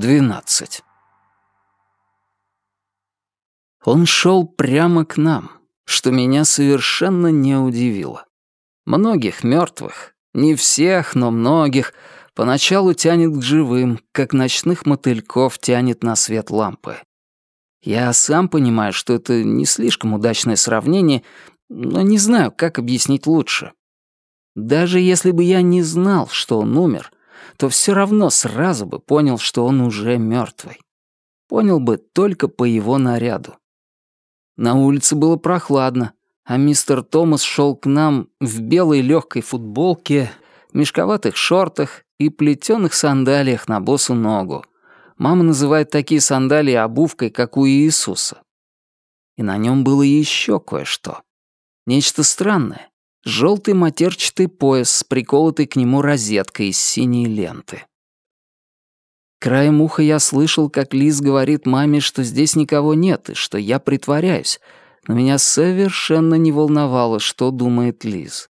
12. Он шел прямо к нам, что меня совершенно не удивило. Многих мертвых, не всех, но многих, поначалу тянет к живым, как ночных мотыльков тянет на свет лампы. Я сам понимаю, что это не слишком удачное сравнение, но не знаю, как объяснить лучше. Даже если бы я не знал, что он умер, то все равно сразу бы понял, что он уже мертвый. Понял бы только по его наряду. На улице было прохладно, а мистер Томас шел к нам в белой легкой футболке, мешковатых шортах и плетеных сандалиях на босу ногу. Мама называет такие сандалии обувкой, как у Иисуса. И на нем было еще кое-что. Нечто странное. Желтый матерчатый пояс с приколотой к нему розеткой из синей ленты. Краем уха я слышал, как Лиз говорит маме, что здесь никого нет и что я притворяюсь, но меня совершенно не волновало, что думает Лиз.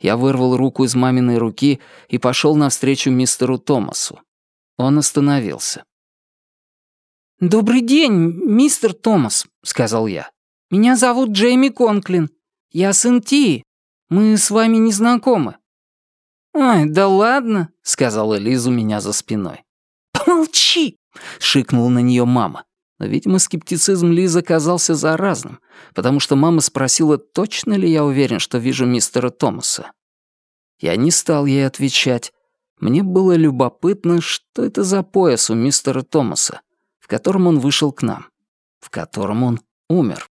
Я вырвал руку из маминой руки и пошел навстречу мистеру Томасу. Он остановился. «Добрый день, мистер Томас», — сказал я. «Меня зовут Джейми Конклин. Я сын Тии. Мы с вами не знакомы». «Ой, да ладно», — сказала Лиза у меня за спиной. «Помолчи!» — шикнула на нее мама. Но, видимо, скептицизм Лизы казался заразным, потому что мама спросила, точно ли я уверен, что вижу мистера Томаса. Я не стал ей отвечать. Мне было любопытно, что это за пояс у мистера Томаса, в котором он вышел к нам, в котором он умер.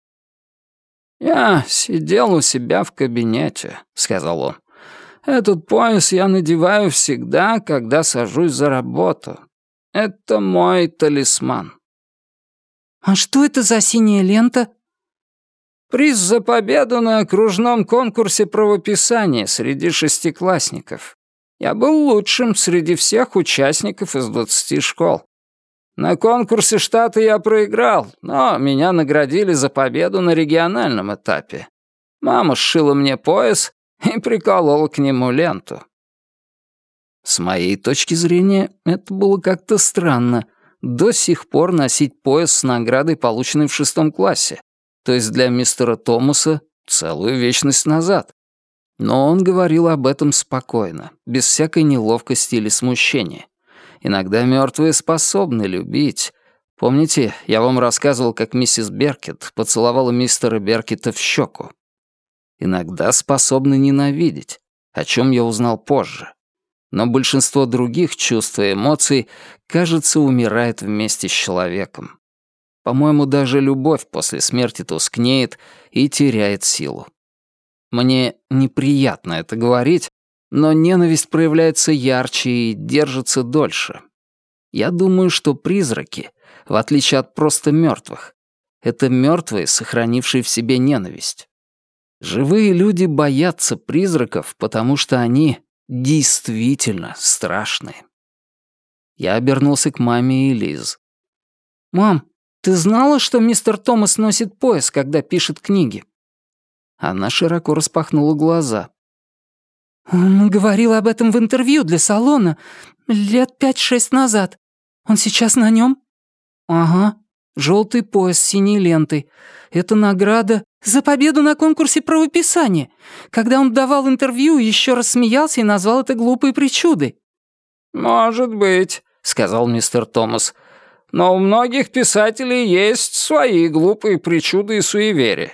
«Я сидел у себя в кабинете», — сказал он. «Этот пояс я надеваю всегда, когда сажусь за работу. Это мой талисман». «А что это за синяя лента?» «Приз за победу на окружном конкурсе правописания среди шестиклассников. Я был лучшим среди всех участников из двадцати школ. На конкурсе штата я проиграл, но меня наградили за победу на региональном этапе. Мама сшила мне пояс и приколола к нему ленту. С моей точки зрения, это было как-то странно. До сих пор носить пояс с наградой, полученной в шестом классе. То есть для мистера Томаса целую вечность назад. Но он говорил об этом спокойно, без всякой неловкости или смущения. Иногда мертвые способны любить. Помните, я вам рассказывал, как миссис Беркет поцеловала мистера Беркета в щеку? Иногда способны ненавидеть, о чем я узнал позже. Но большинство других чувств и эмоций, кажется, умирает вместе с человеком. По-моему, даже любовь после смерти тускнеет и теряет силу. Мне неприятно это говорить, но ненависть проявляется ярче и держится дольше. Я думаю, что призраки, в отличие от просто мертвых, это мертвые, сохранившие в себе ненависть. Живые люди боятся призраков, потому что они действительно страшные. Я обернулся к маме и Лиз. «Мам, ты знала, что мистер Томас носит пояс, когда пишет книги?» Она широко распахнула глаза. «Он говорил об этом в интервью для салона лет пять-шесть назад. Он сейчас на нем?» «Ага. Желтый пояс с синей лентой. Это награда за победу на конкурсе правописания. Когда он давал интервью, еще раз смеялся и назвал это глупой причудой». «Может быть», — сказал мистер Томас. «Но у многих писателей есть свои глупые причуды и суеверия.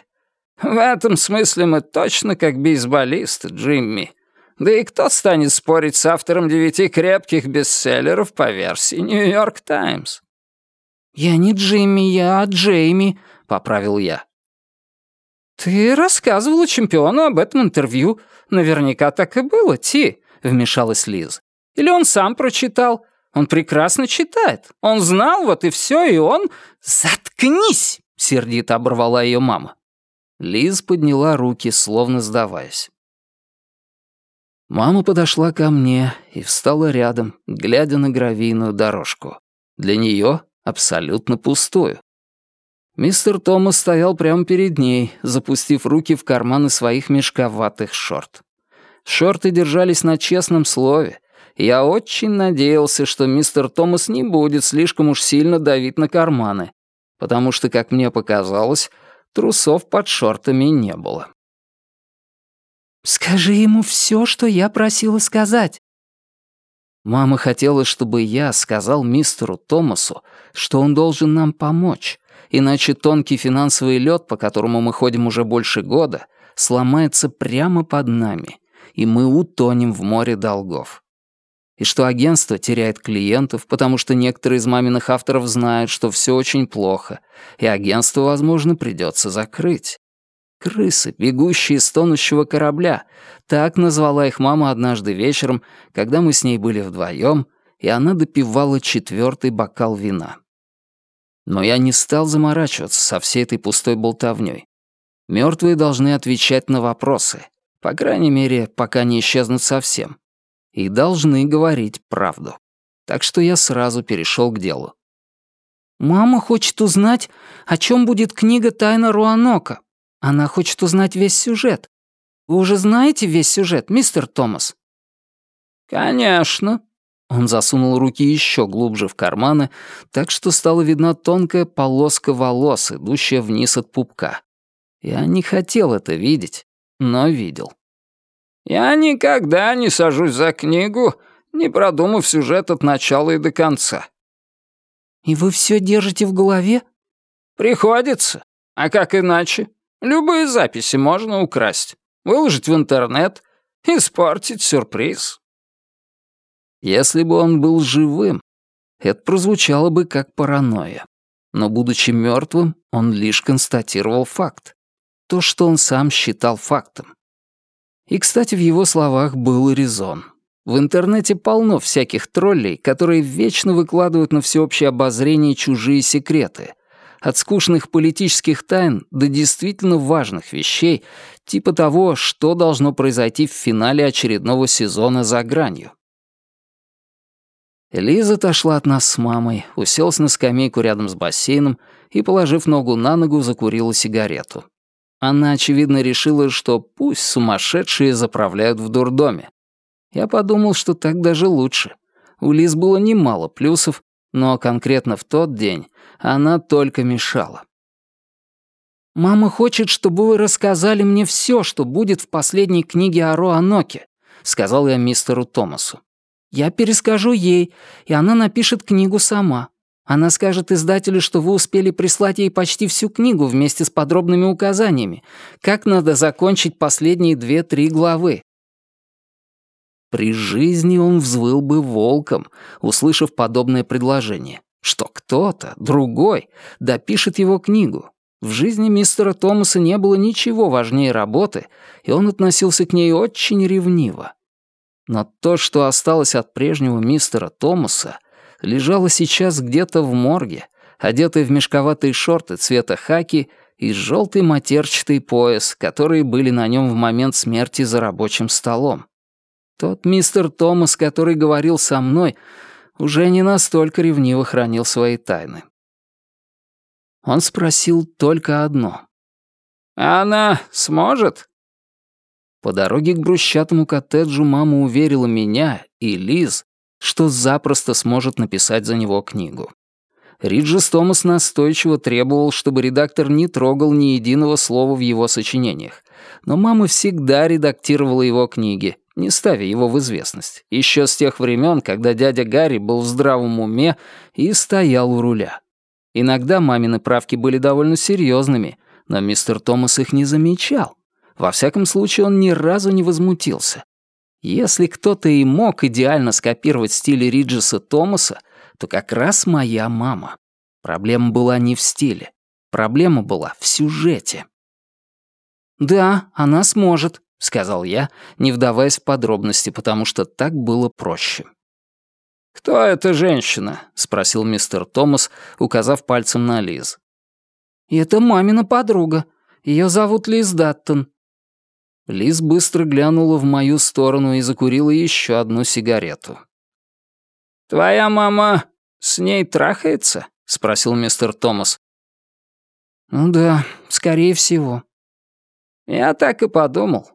В этом смысле мы точно как бейсболисты, Джимми. Да и кто станет спорить с автором девяти крепких бестселлеров по версии «Нью-Йорк Таймс»?» «Я не Джимми, я Джейми», — поправил я. «Ты рассказывала чемпиону об этом интервью. Наверняка так и было, Ти», — вмешалась Лиз. «Или он сам прочитал? Он прекрасно читает. Он знал, вот и все, и он...» «Заткнись!» — сердито оборвала ее мама. Лиз подняла руки, словно сдаваясь. Мама подошла ко мне и встала рядом, глядя на гравийную дорожку. Для нее абсолютно пустую. Мистер Томас стоял прямо перед ней, запустив руки в карманы своих мешковатых шорт. Шорты держались на честном слове, Я очень надеялся, что мистер Томас не будет слишком уж сильно давить на карманы, потому что, как мне показалось, трусов под шортами не было. «Скажи ему все, что я просила сказать». Мама хотела, чтобы я сказал мистеру Томасу, что он должен нам помочь, иначе тонкий финансовый лед, по которому мы ходим уже больше года, сломается прямо под нами, и мы утонем в море долгов. И что агентство теряет клиентов, потому что некоторые из маминых авторов знают, что все очень плохо, и агентство, возможно, придется закрыть. Крысы, бегущие с тонущего корабля. Так назвала их мама однажды вечером, когда мы с ней были вдвоем, и она допивала четвертый бокал вина. Но я не стал заморачиваться со всей этой пустой болтовней. Мертвые должны отвечать на вопросы, по крайней мере, пока не исчезнут совсем. И должны говорить правду. Так что я сразу перешел к делу. «Мама хочет узнать, о чем будет книга «Тайна Руанока». Она хочет узнать весь сюжет. Вы уже знаете весь сюжет, мистер Томас?» «Конечно». Он засунул руки еще глубже в карманы, так что стала видна тонкая полоска волос, идущая вниз от пупка. Я не хотел это видеть, но видел. «Я никогда не сажусь за книгу, не продумав сюжет от начала и до конца». «И вы все держите в голове?» «Приходится. А как иначе? Любые записи можно украсть, выложить в интернет, испортить сюрприз». Если бы он был живым, это прозвучало бы как паранойя. Но, будучи мертвым, он лишь констатировал факт то, что он сам считал фактом. И, кстати, в его словах был резон. В интернете полно всяких троллей, которые вечно выкладывают на всеобщее обозрение чужие секреты. От скучных политических тайн до действительно важных вещей, типа того, что должно произойти в финале очередного сезона «За гранью». Лиза отошла от нас с мамой, уселась на скамейку рядом с бассейном и, положив ногу на ногу, закурила сигарету. Она, очевидно, решила, что пусть сумасшедшие заправляют в дурдоме. Я подумал, что так даже лучше. У Лиз было немало плюсов, но конкретно в тот день она только мешала. «Мама хочет, чтобы вы рассказали мне все, что будет в последней книге о Роаноке», — сказал я мистеру Томасу. «Я перескажу ей, и она напишет книгу сама. Она скажет издателю, что вы успели прислать ей почти всю книгу вместе с подробными указаниями, как надо закончить последние две-три главы. При жизни он взвыл бы волком, услышав подобное предложение, что кто-то, другой, допишет его книгу. В жизни мистера Томаса не было ничего важнее работы, и он относился к ней очень ревниво. Но то, что осталось от прежнего мистера Томаса, лежала сейчас где-то в морге, одетая в мешковатые шорты цвета хаки и желтый матерчатый пояс, которые были на нем в момент смерти за рабочим столом. Тот мистер Томас, который говорил со мной, уже не настолько ревниво хранил свои тайны. Он спросил только одно. «Она сможет?» По дороге к брусчатому коттеджу мама уверила меня и Лиз, что запросто сможет написать за него книгу. Риджис Томас настойчиво требовал, чтобы редактор не трогал ни единого слова в его сочинениях. Но мама всегда редактировала его книги, не ставя его в известность, еще с тех времен, когда дядя Гарри был в здравом уме и стоял у руля. Иногда мамины правки были довольно серьезными, но мистер Томас их не замечал. Во всяком случае, он ни разу не возмутился. Если кто-то и мог идеально скопировать стиль Риджеса Томаса, то как раз моя мама. Проблема была не в стиле. Проблема была в сюжете. «Да, она сможет», — сказал я, не вдаваясь в подробности, потому что так было проще. «Кто эта женщина?» — спросил мистер Томас, указав пальцем на Лиз. «Это мамина подруга. Ее зовут Лиз Даттон. Лиз быстро глянула в мою сторону и закурила еще одну сигарету. «Твоя мама с ней трахается?» — спросил мистер Томас. «Ну да, скорее всего». «Я так и подумал.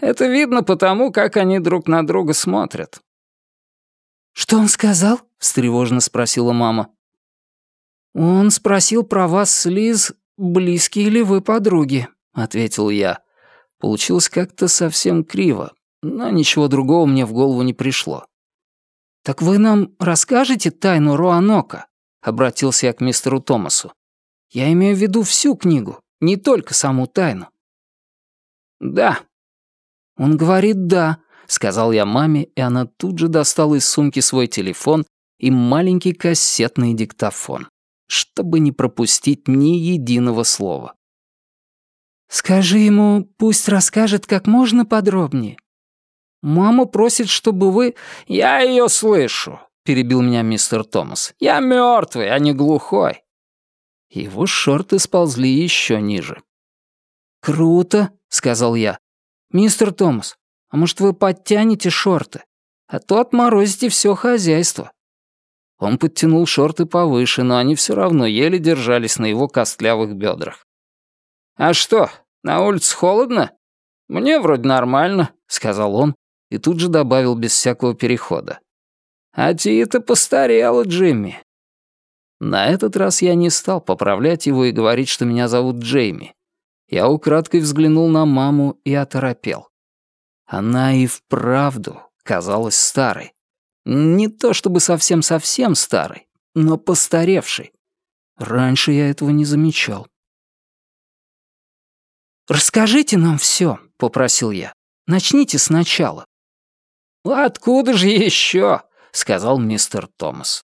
Это видно потому, как они друг на друга смотрят». «Что он сказал?» — встревоженно спросила мама. «Он спросил про вас с Лиз, близкие ли вы подруги», — ответил я. Получилось как-то совсем криво, но ничего другого мне в голову не пришло. «Так вы нам расскажете тайну Руанока?» — обратился я к мистеру Томасу. «Я имею в виду всю книгу, не только саму тайну». «Да». «Он говорит «да», — сказал я маме, и она тут же достала из сумки свой телефон и маленький кассетный диктофон, чтобы не пропустить ни единого слова. «Скажи ему, пусть расскажет как можно подробнее. Мама просит, чтобы вы...» «Я ее слышу», — перебил меня мистер Томас. «Я мертвый, а не глухой». Его шорты сползли еще ниже. «Круто», — сказал я. «Мистер Томас, а может, вы подтянете шорты? А то отморозите все хозяйство». Он подтянул шорты повыше, но они все равно еле держались на его костлявых бедрах. «А что, на улице холодно? Мне вроде нормально», — сказал он и тут же добавил без всякого перехода. «А ты-то постарела, Джимми». На этот раз я не стал поправлять его и говорить, что меня зовут Джейми. Я украдкой взглянул на маму и оторопел. Она и вправду казалась старой. Не то чтобы совсем-совсем старой, но постаревшей. Раньше я этого не замечал. «Расскажите нам все, попросил я. «Начните сначала». «Откуда же еще?» — сказал мистер Томас.